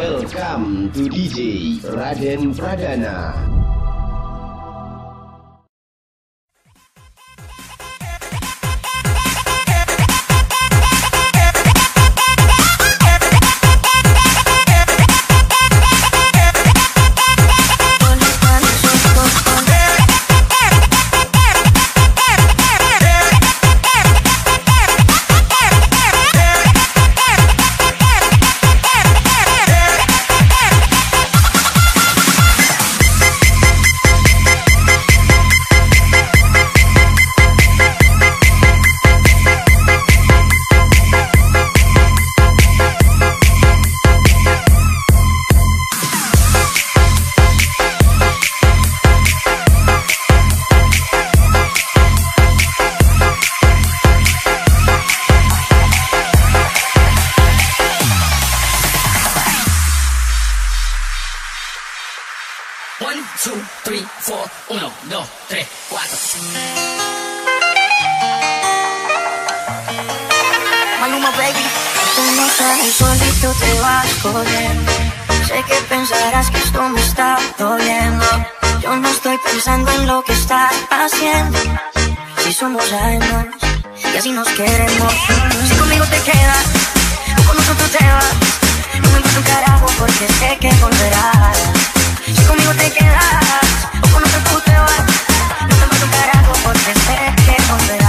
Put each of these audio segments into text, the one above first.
Welcome to DJ Raden Pradana. Two, three, four. Uno, dos, tres, cuatro. Maluma, baby. Tú no sabes, solito te vas corriendo. Sé que pensarás que esto me está doliendo. Yo no estoy pensando en lo que estás haciendo. Si somos años y así nos queremos. Si conmigo te quedas o con nosotros te vas. No me importa un carajo porque sé que volverás. Te quedas o con otro tú te vas. No me importa un carajo porque sé que volverás.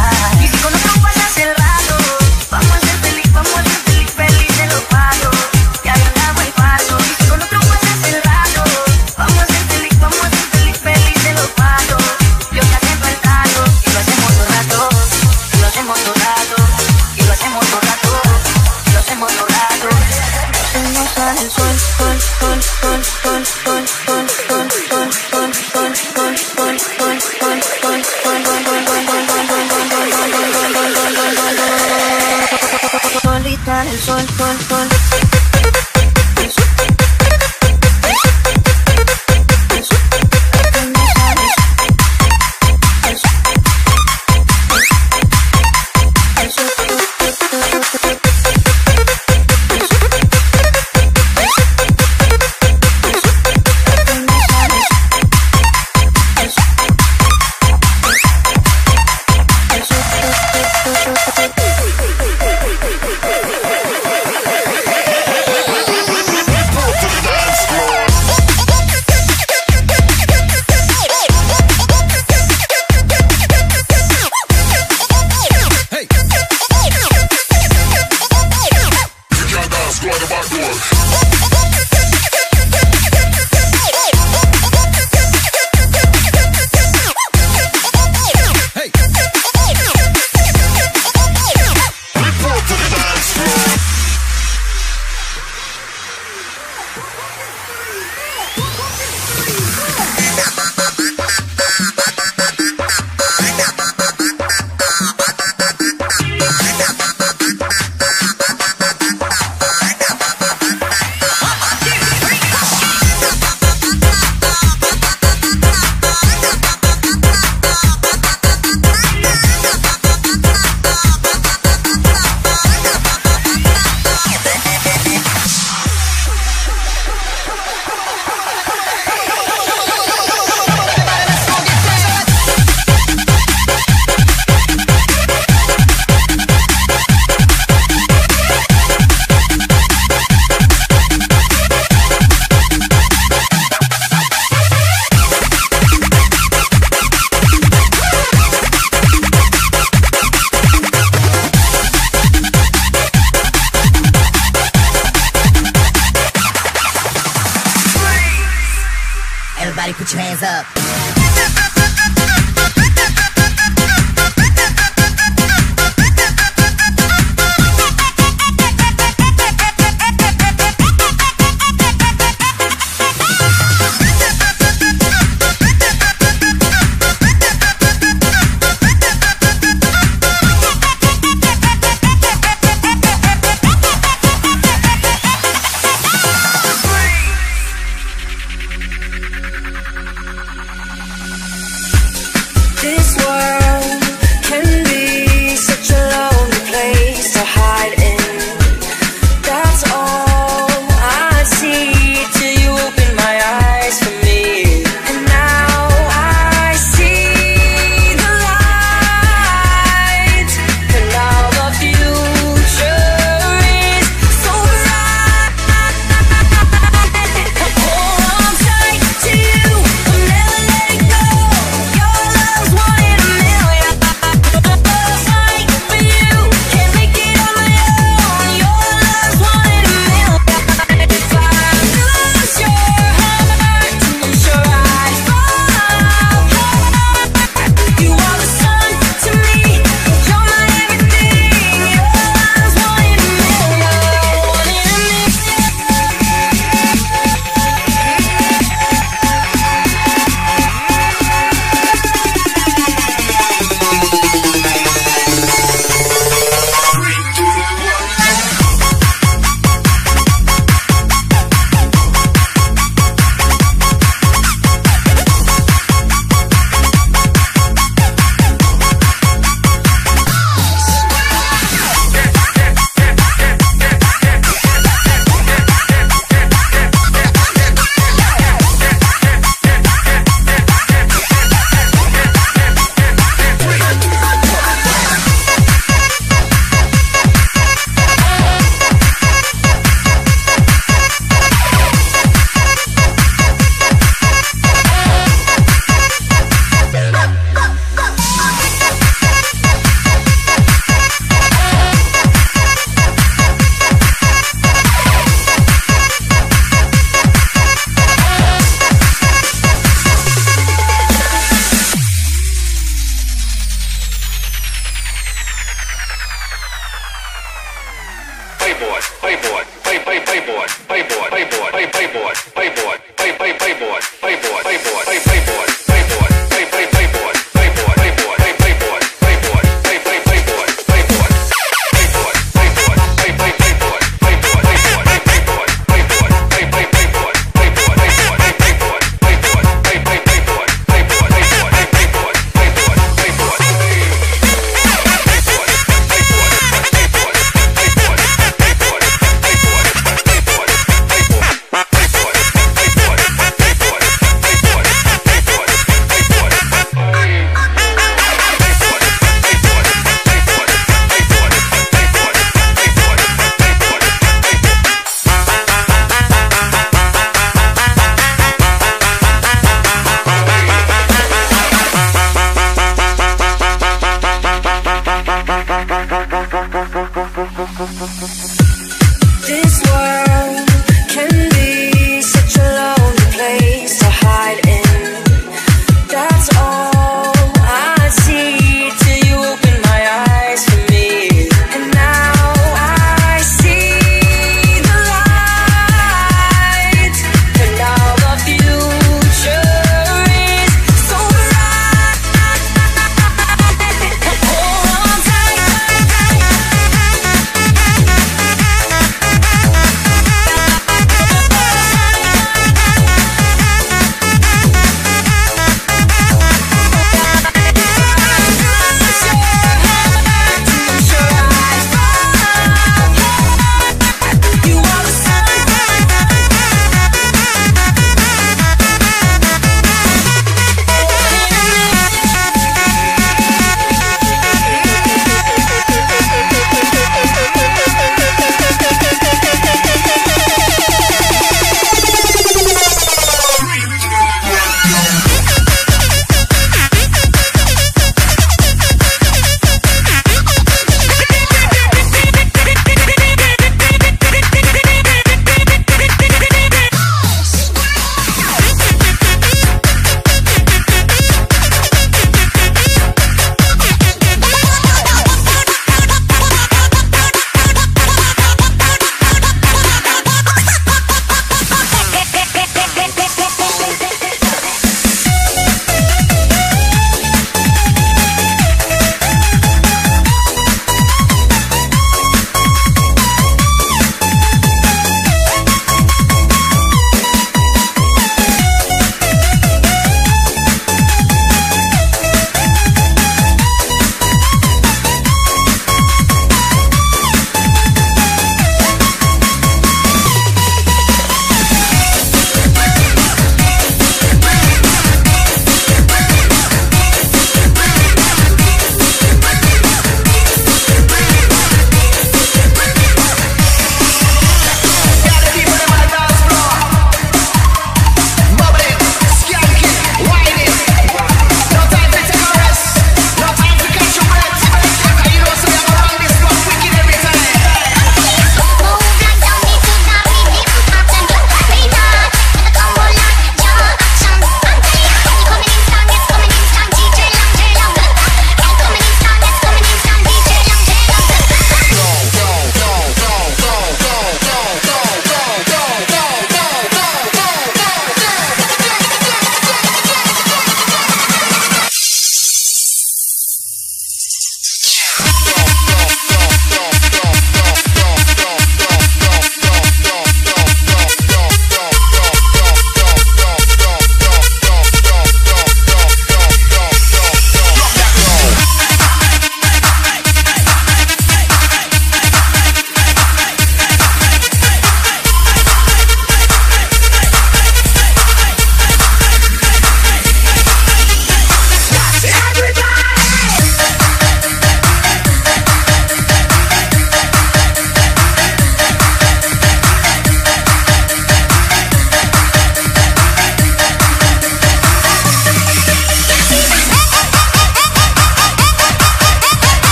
Playboy, playboy, play play playboy, playboy, playboy, play payboard, playboy, pay play payboard, playboy, playboy, play payboard, playboy. pay payboard.